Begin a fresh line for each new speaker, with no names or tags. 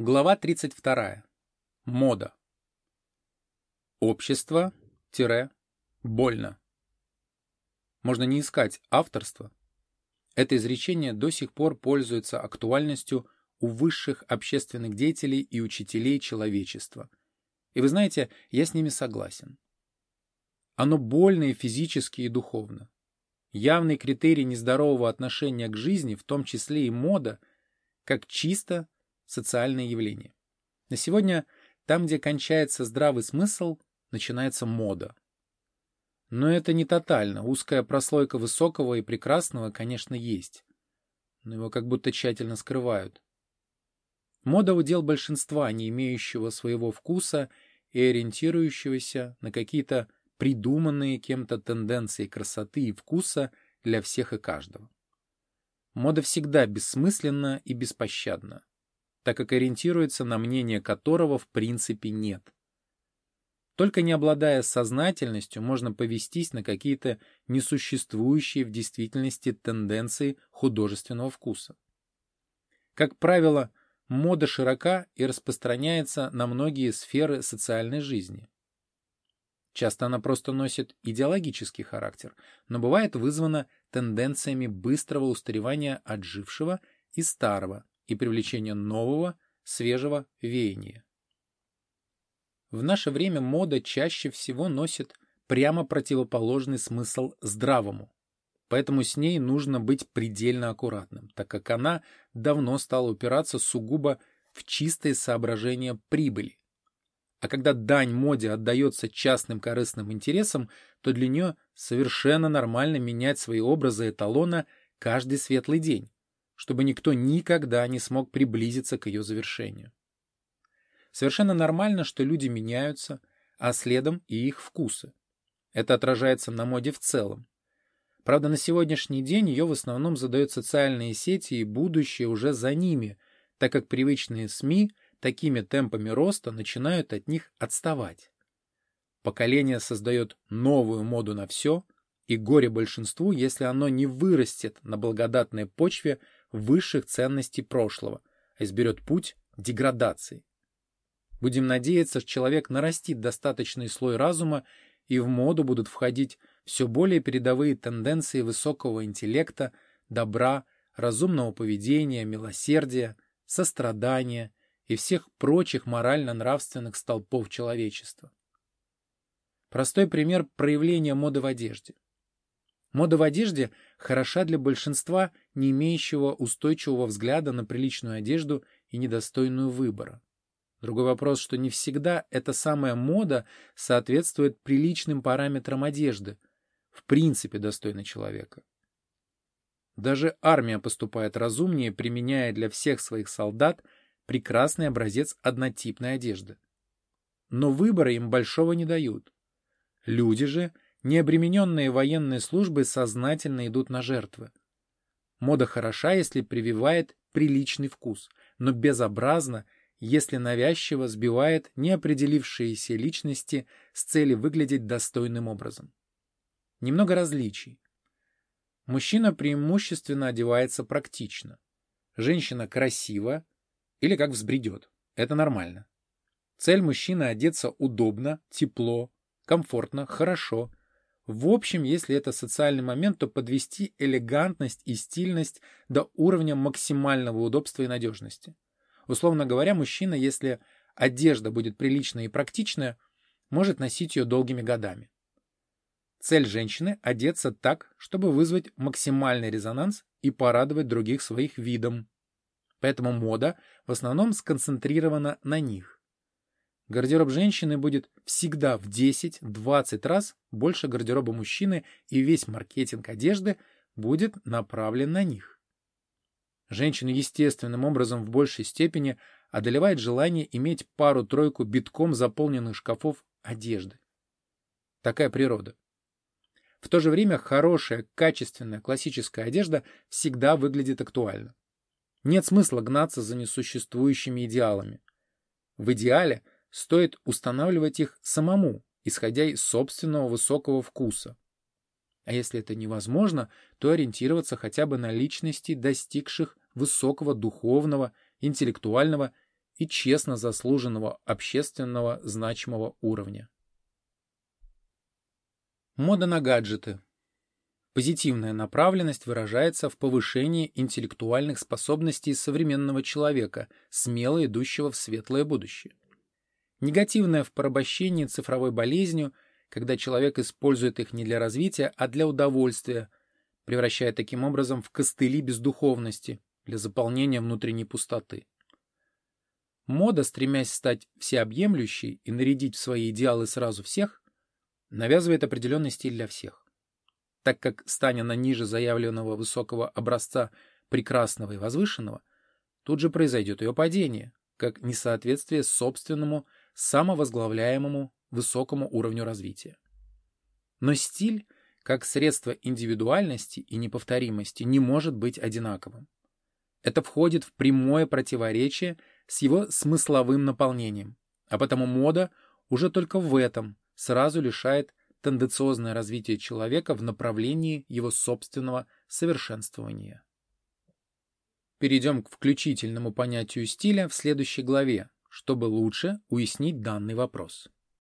Глава 32. Мода. Общество-больно. Можно не искать авторства. Это изречение до сих пор пользуется актуальностью у высших общественных деятелей и учителей человечества. И вы знаете, я с ними согласен. Оно больно и физически, и духовно. Явный критерий нездорового отношения к жизни, в том числе и мода, как чисто социальное явление. На сегодня там, где кончается здравый смысл, начинается мода. Но это не тотально. Узкая прослойка высокого и прекрасного, конечно, есть. Но его как будто тщательно скрывают. Мода удел большинства, не имеющего своего вкуса и ориентирующегося на какие-то придуманные кем-то тенденции красоты и вкуса для всех и каждого. Мода всегда бессмысленна и беспощадна так как ориентируется на мнение которого в принципе нет. Только не обладая сознательностью, можно повестись на какие-то несуществующие в действительности тенденции художественного вкуса. Как правило, мода широка и распространяется на многие сферы социальной жизни. Часто она просто носит идеологический характер, но бывает вызвана тенденциями быстрого устаревания отжившего и старого, и привлечение нового, свежего веяния. В наше время мода чаще всего носит прямо противоположный смысл здравому, поэтому с ней нужно быть предельно аккуратным, так как она давно стала упираться сугубо в чистые соображения прибыли. А когда дань моде отдается частным корыстным интересам, то для нее совершенно нормально менять свои образы эталона каждый светлый день, чтобы никто никогда не смог приблизиться к ее завершению. Совершенно нормально, что люди меняются, а следом и их вкусы. Это отражается на моде в целом. Правда, на сегодняшний день ее в основном задают социальные сети и будущее уже за ними, так как привычные СМИ такими темпами роста начинают от них отставать. Поколение создает новую моду на все, и горе большинству, если оно не вырастет на благодатной почве высших ценностей прошлого, а изберет путь деградации. Будем надеяться, что человек нарастит достаточный слой разума, и в моду будут входить все более передовые тенденции высокого интеллекта, добра, разумного поведения, милосердия, сострадания и всех прочих морально-нравственных столпов человечества. Простой пример проявления моды в одежде – Мода в одежде хороша для большинства, не имеющего устойчивого взгляда на приличную одежду и недостойную выбора. Другой вопрос, что не всегда эта самая мода соответствует приличным параметрам одежды, в принципе достойной человека. Даже армия поступает разумнее, применяя для всех своих солдат прекрасный образец однотипной одежды. Но выбора им большого не дают. Люди же – не обремененные военной службой сознательно идут на жертвы. Мода хороша, если прививает приличный вкус, но безобразно, если навязчиво сбивает неопределившиеся личности с целью выглядеть достойным образом. Немного различий. Мужчина преимущественно одевается практично. Женщина красиво или как взбредет. Это нормально. Цель мужчины одеться удобно, тепло, комфортно, хорошо, в общем, если это социальный момент, то подвести элегантность и стильность до уровня максимального удобства и надежности. Условно говоря, мужчина, если одежда будет приличная и практичная, может носить ее долгими годами. Цель женщины – одеться так, чтобы вызвать максимальный резонанс и порадовать других своих видом. Поэтому мода в основном сконцентрирована на них. Гардероб женщины будет всегда в 10-20 раз больше гардероба мужчины, и весь маркетинг одежды будет направлен на них. Женщину естественным образом в большей степени одолевает желание иметь пару-тройку битком заполненных шкафов одежды. Такая природа. В то же время хорошая, качественная, классическая одежда всегда выглядит актуально. Нет смысла гнаться за несуществующими идеалами. В идеале – стоит устанавливать их самому, исходя из собственного высокого вкуса. А если это невозможно, то ориентироваться хотя бы на личности, достигших высокого духовного, интеллектуального и честно заслуженного общественного значимого уровня. Мода на гаджеты. Позитивная направленность выражается в повышении интеллектуальных способностей современного человека, смело идущего в светлое будущее. Негативная в порабощении цифровой болезнью, когда человек использует их не для развития, а для удовольствия, превращая таким образом в костыли бездуховности для заполнения внутренней пустоты. Мода, стремясь стать всеобъемлющей и нарядить в свои идеалы сразу всех, навязывает определенный стиль для всех. Так как, станя на ниже заявленного высокого образца прекрасного и возвышенного, тут же произойдет ее падение, как несоответствие собственному самовозглавляемому высокому уровню развития. Но стиль, как средство индивидуальности и неповторимости, не может быть одинаковым. Это входит в прямое противоречие с его смысловым наполнением, а потому мода уже только в этом сразу лишает тенденциозное развитие человека в направлении его собственного совершенствования. Перейдем к включительному понятию стиля в следующей главе, чтобы лучше уяснить данный вопрос.